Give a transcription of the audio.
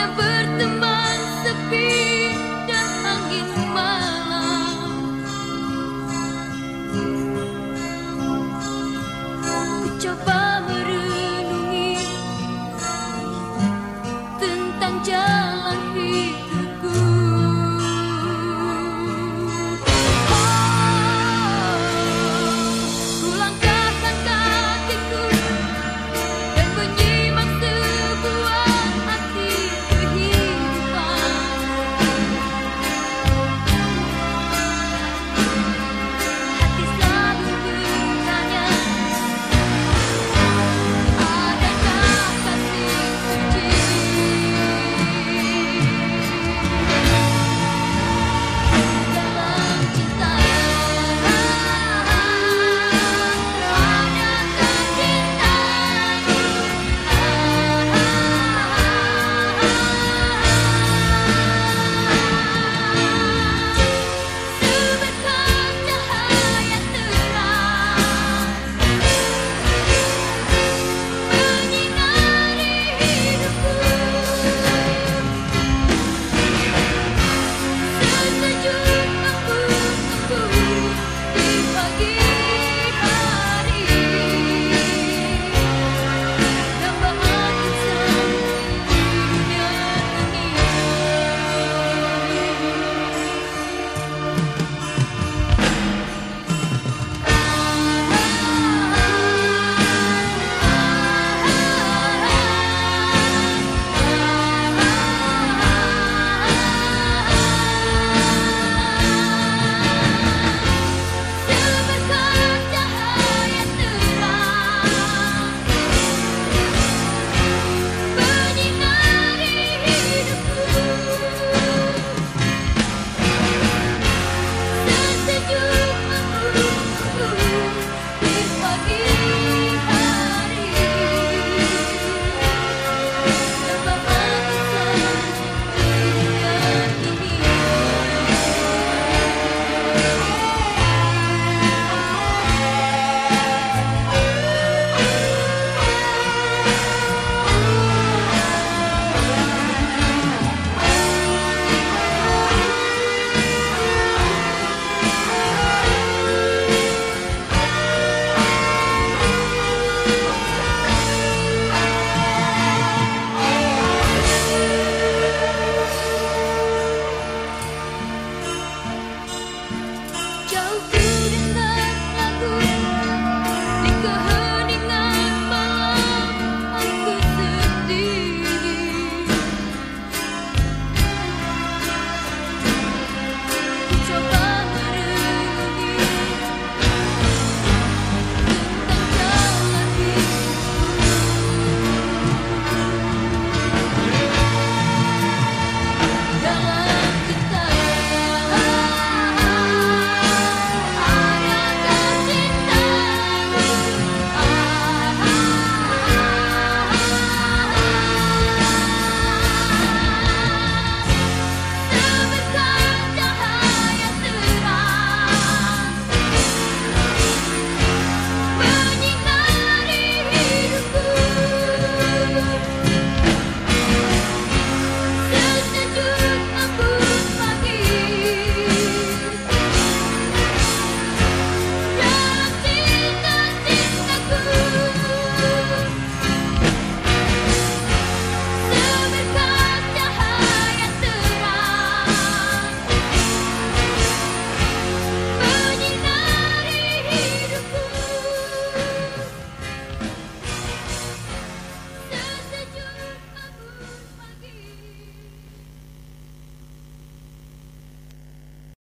hanya berteman